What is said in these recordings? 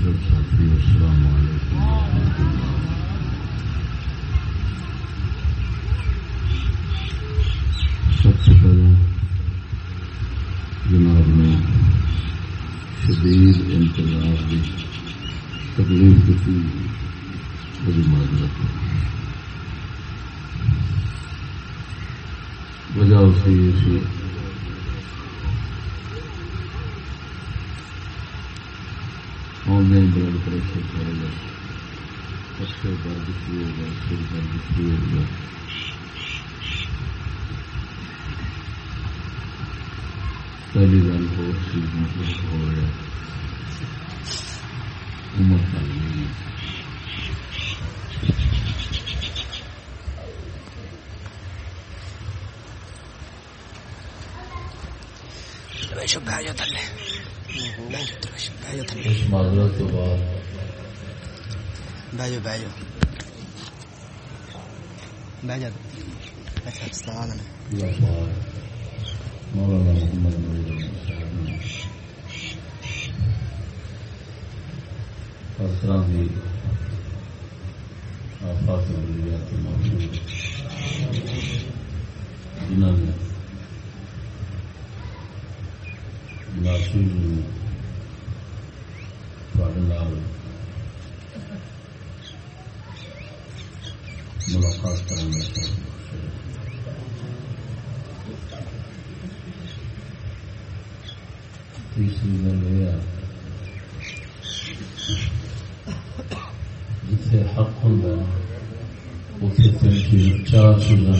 محترم ساتھی السلام علیکم ورحمۃ اللہ. سب سے پہلے جناب نے شدید انتظار کی تکلیف کی بڑی معذرت وجہ اسی اسی اچھے درد شروع ہوگا سر درد شروع ہوگا پہلی گل ہو چیز مطلب ہو رہا عمر کا بہ جاؤ تھلے اس معذرت کے بعد بہ جاؤ جا اچھا طرح کی آفات موجود جنہوں نے ناشر ملاقات کرنا تیسری گل یہ جتنے حق ہوں اتنے تین چیز چار چیزاں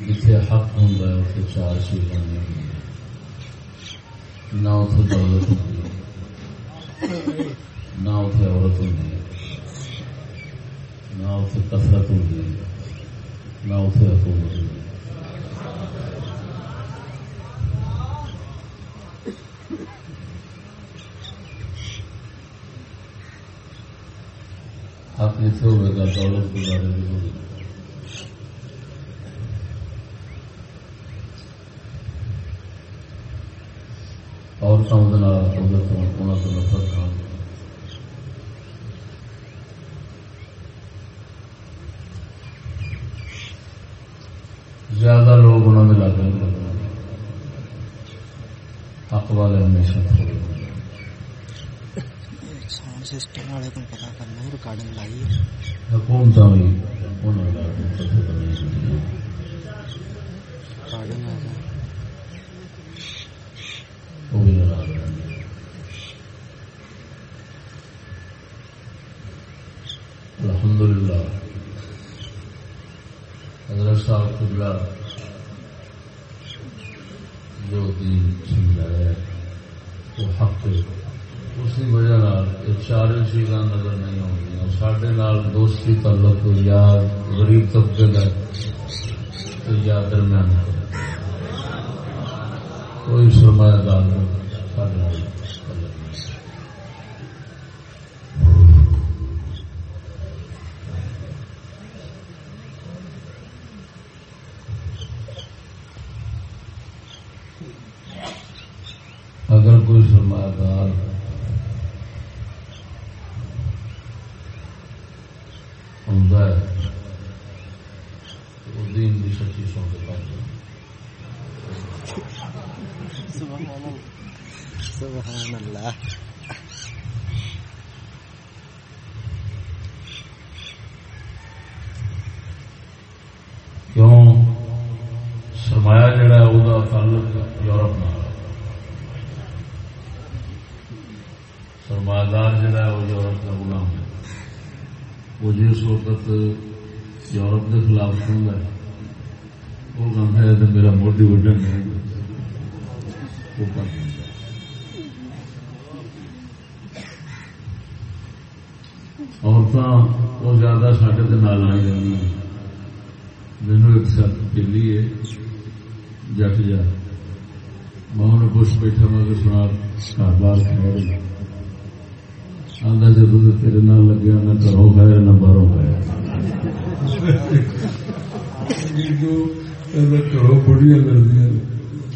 جتنے حق ہوں اتنے چار چیزاں نہ اتنے دولت ہوتی نہ اتنے عورت ہوتی نہ اتنے کثرت ہوتی نہ اتنے حکومت ہوتی حق جتنے ہوئے گا دولت گزارے بھی۔ ہوگی زیادہ لوگ انہوں نے لگ حق والے ہمیشہ ساؤنڈ سسٹم والے کو پتا کرنا ہے ریکارڈنگ لائی ریکارڈنگ الحمد للہ حضرت صاحب قبلہ جو دین سمجھایا ہے وہ حق اس کی وجہ چارے چیزاں نظر نہیں آدی سڈے دوستی تعلق یا غریب طبقے کا یا درمیان کوئی سرمایہ دار سارے سبحان اللہ کیوں؟ سرمایا جڑا ہے، وہ تعلق یورپ نال سرمایہ دار جڑا ہے، وہ یورپ کا غلام ہے۔ وہ جس وقت یورپ کے خلاف سن ہے، وہ کم ہے میرا موڈی وڈن ہے۔ وہ کر عورتاں وہ زیادہ سڈے کے نال آئی رہی ایک سب دلی ہے جٹ جا میں انہیں پوچھ بیٹھا میں سنا گھر بار کھڑے آدھا جب تیرے نال لگیا نہ کرو گئے نہ برو گئے گھروں بڑی کردیا ہیں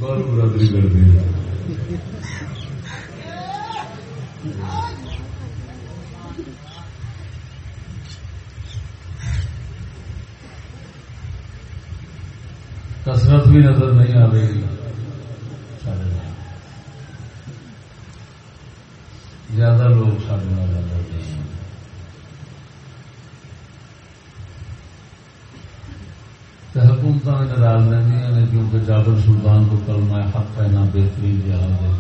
باہر برادری کردیا کسرت بھی نظر نہیں آ رہی۔ زیادہ لوگ سارے نظر آتے ہیں۔ حکومت ناراض رہی نے کیونکہ جابر سلطان کو کلمہ حق کہنا بہترین جہاز ہے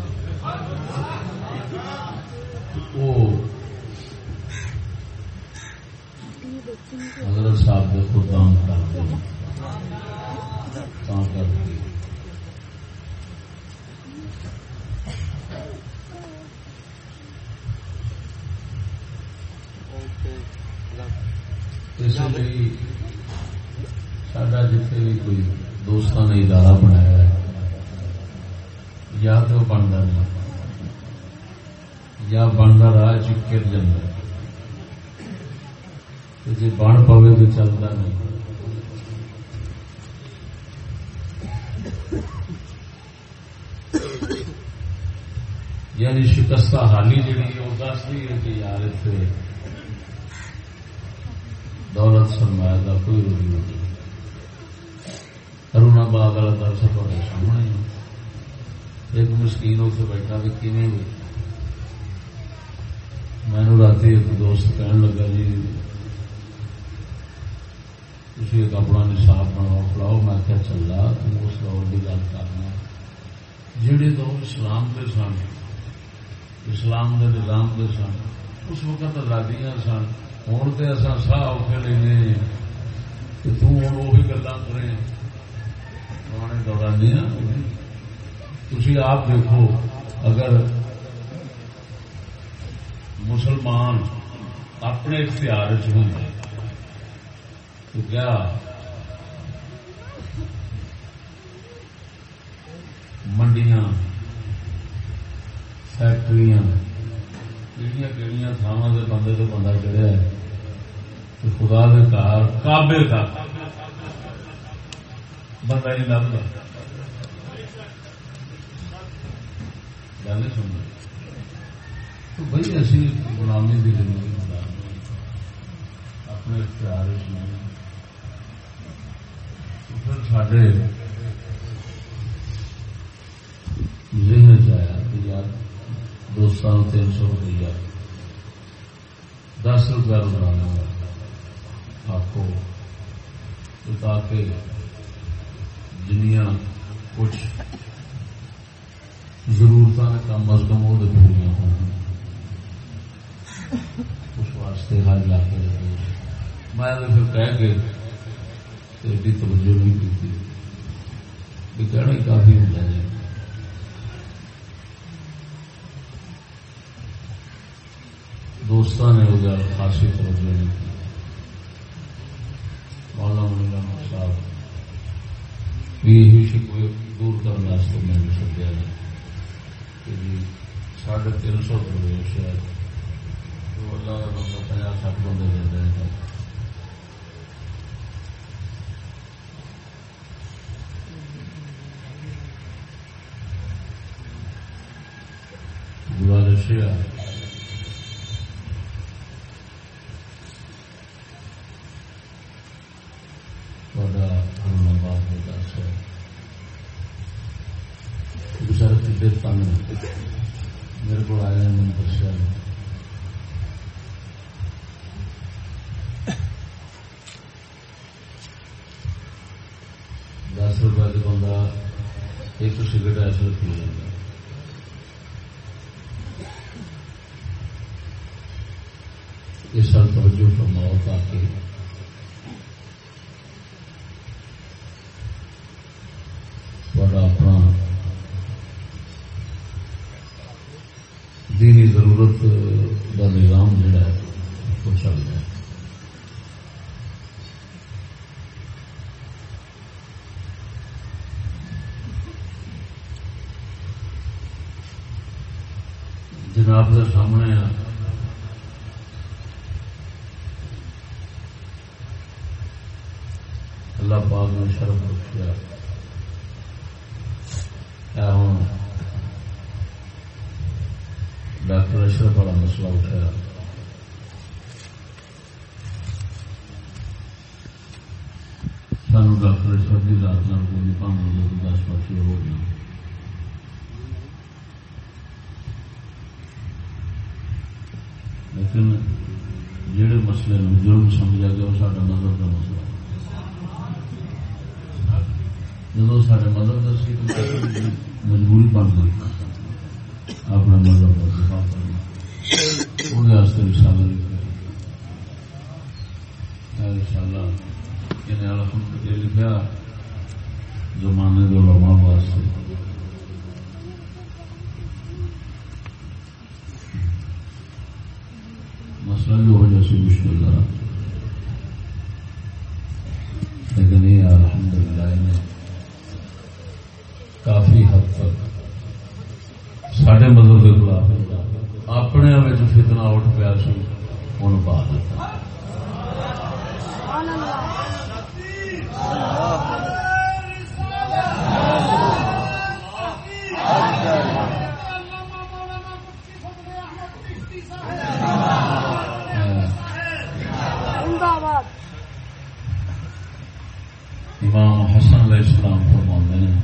وہ حضرت صاحب کو دام کر دیں کر اس لیے سڈا جتنے بھی کوئی دوستان نے ادارہ بنایا ہے یا تو بنتا نہیں یا بنتا راہ چکر جانا جی بن پوے تو چلتا نہیں یعنی شکستہ حالی جی وہ دستی ہے کہ یار اتنے دولت سرمایہ کا کوئی روی نہیں کرونا باغ والا درس تھوڑے سامنے ایک مسکین اتنے بیٹھا بھی کھے بھی مینو رات ایک دوست کہن لگا جی تھی ایک اپنا نصاب بناؤ پڑاؤ میں کیا چل رہا تم اس دور کی گل کرنا جہے دور اسلام کے سن، اسلام کے نظام کے سن، اس وقت آزادیاں سن۔ ہوں تو اصا ساہ اوکھے لینے کہ وہی گلا کریں پرانے تھی آپ دیکھو اگر مسلمان اپنے اختیار ہوں تو کیا منڈیاں فیکٹری کہڑی کہڑی تھاواں سے بندے تو بندہ چڑھیا خدا کے کار کابے کا بندہ نہیں لگتا گل سن تو بھائی اسی غلامی کی زندگی اپنے اختیار پھر سڈے ذہن چیا کہ یار دو سال تین سو روپیہ دس روپیہ روزانہ آپ تاکہ جنیا کچھ ضرورت نے کم از کم وہ پوریا ہو اس واسطے ہر علاقے میں پھر کہہ کے ایڈی توجہ نہیں کی کہنا ہی کافی ہوتا ہے۔ دوستان نے وہ خاصی توجہ نہیں کی مولا مولانا صاحب بھی شکوے دور کرنے میں نے سدیا کہ جی ساڑھے تین سو روپئے شاید تو اللہ کا بندہ پچاس سٹھ بندے دے رہے ہیں۔ گزارش میرے کو آئے ہیں من دسیا دس روپئے کا بندہ ایک سگریٹ ایسے پی لینا اس سال توجہ فرماؤ تاکہ دینی ضرورت کا نظام جڑا ہے، وہ چل رہا ہے۔ جناب کے سامنے اللہ پاک نے شرم رکھا ہوں ڈاکٹر اشرف والا مسئلہ اٹھایا سانو ڈاکٹر اشرف کی رات نال کوئی پانچ دس پاس ہو گئی لیکن جہے مسئلے جرم سمجھا گیا وہ سارا مذہب کا مسئلہ جب سارے مذہب کا سی مجبوری بن گئی اپنا مذہب کا دفاع رسالہ الحمد لکھا زمانے کے علماء واسطے۔ مسئلہ بھی ہو مشکل رہا لیکن یہ الحمد للہ نے کافی حد تک سڈے مدد کے خلاف اپنے فتنا اٹھ پیا سی ہوں پا دیتا امام حسن علیہ السلام فرما ہیں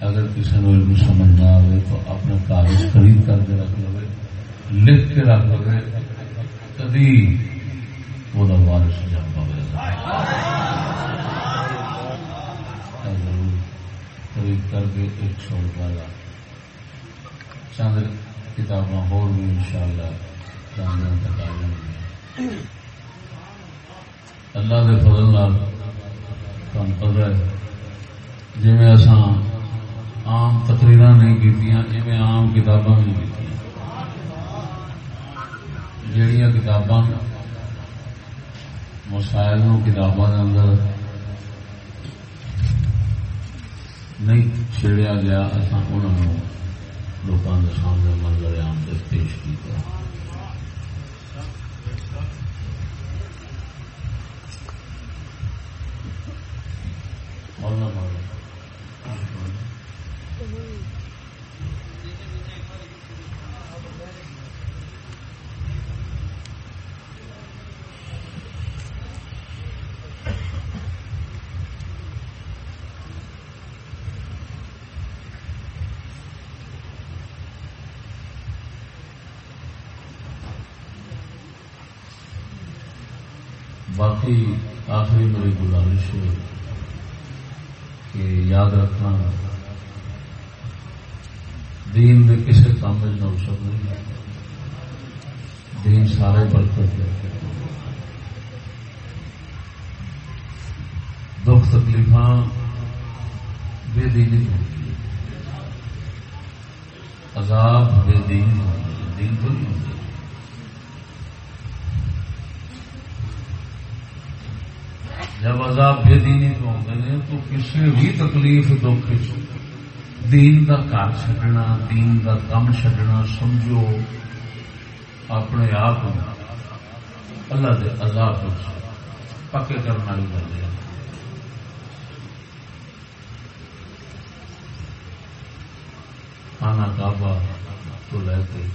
اگر کسی نے علم سمجھ نہ آئے تو اپنے کاغذ خرید کر کے رکھ لو لکھ کے رکھ لو کبھی وہ وارث جم پڑے ضرور خرید کر کے ایک سو روپیہ چند کتاباں ہو ان شاء اللہ چاند تک آ جائیں گے اللہ کے فضل تم پتا ہے۔ جی اسان عام تقریر نہیں کی جی عام کتاباں بھی کی جہیا کتاباں مسائل کتابوں کے اندر نہیں چھیڑیا گیا اصا انہوں لوگوں کے سامنے منظر عام سے پیش کیا باقی آخری میری گزارش ہے کہ یاد رکھنا، دین میں کسی کام میں نوسط نہیں دین سارے برکت ہے دکھ تکلیف بے دینی ہوتی عذاب بے دین ہوتی دین تو نہیں ہوتی جب عذاب بے دینی تو ہوتے ہیں، تو کسی بھی تکلیف دکھ دین کا گھر چڈنا دین کا کم چڈنا سمجھو، اپنے آپ اللہ کے عذاب پکے کرنے والی گل ہے۔ خانہ کعبہ تو لے کے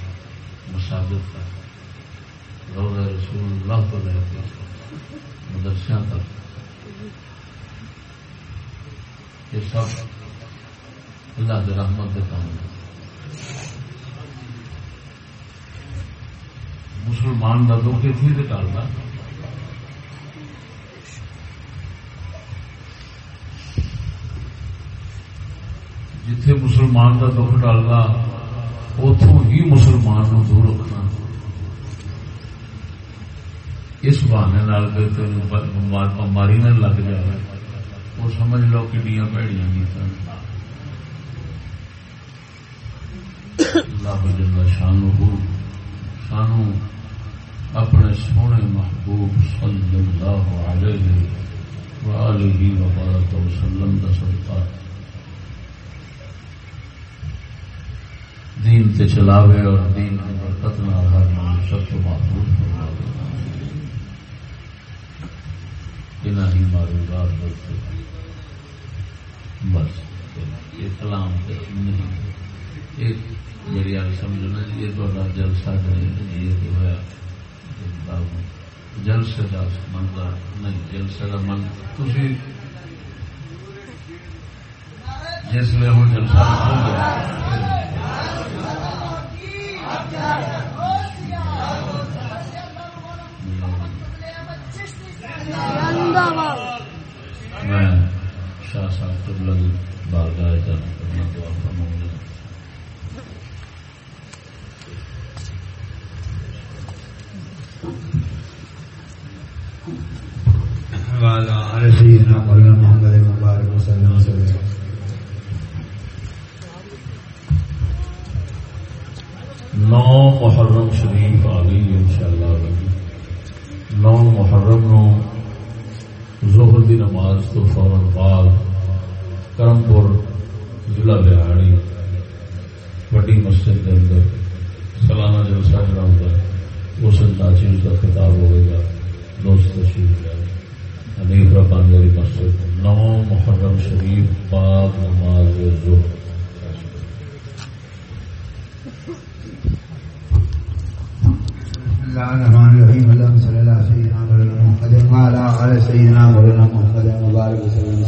مساجد تک، روزہ رسول اللہ تو لے کے مدرسوں تک یہ سب اللہ کے رحمت کے کام مسلمان کا دکھ اتنی سے ٹالنا جتھے مسلمان کا دکھ ٹالنا اتوں ہی مسلمان نو دور رکھنا۔ اس بہانے بماری نہ لگ جائے۔ وہ سمجھ لو کہ پیڑیاں نہیں اللہ جل شانو سانو اپنے سونے محبوب صلی اللہ علیہ وآلہ وبارک وسلم کا سلطہ دین تے چلاوے اور دین کی برکت نہ ہر مان سب محبوب فرما دینا ہی معلومات بس بس، یہ کلام نہیں میری گل سمجھو نا جی جلسہ نہیں یہ ہوا جلسے کا منگا نہیں، جلسے کا من تھی جس میں ہوں جلسہ میں شاہ صاحب لگ بارگاہ کرنا دعا فرماؤں گا۔ وعلى آل سيدنا مولانا محمد المبارك وسلم وسلم نو محرم شریف آ گئی ان شاء اللہ نو محرم نو ظہر کو فوراً بعد کرم پور ضلع بہاڑی وڈی مسجد کے اندر سالانہ جلسہ جڑا گا اس چیز کا خطاب ہوئے گا دوست تشریف ہے حنیف ربانی مسجد، نو محرم شریف، پاک نماز ظہر الله الرحمن الرحيم اللهم صل على سيدنا مولانا محمد وعلى آل سيدنا مولانا محمد وبارك وسلم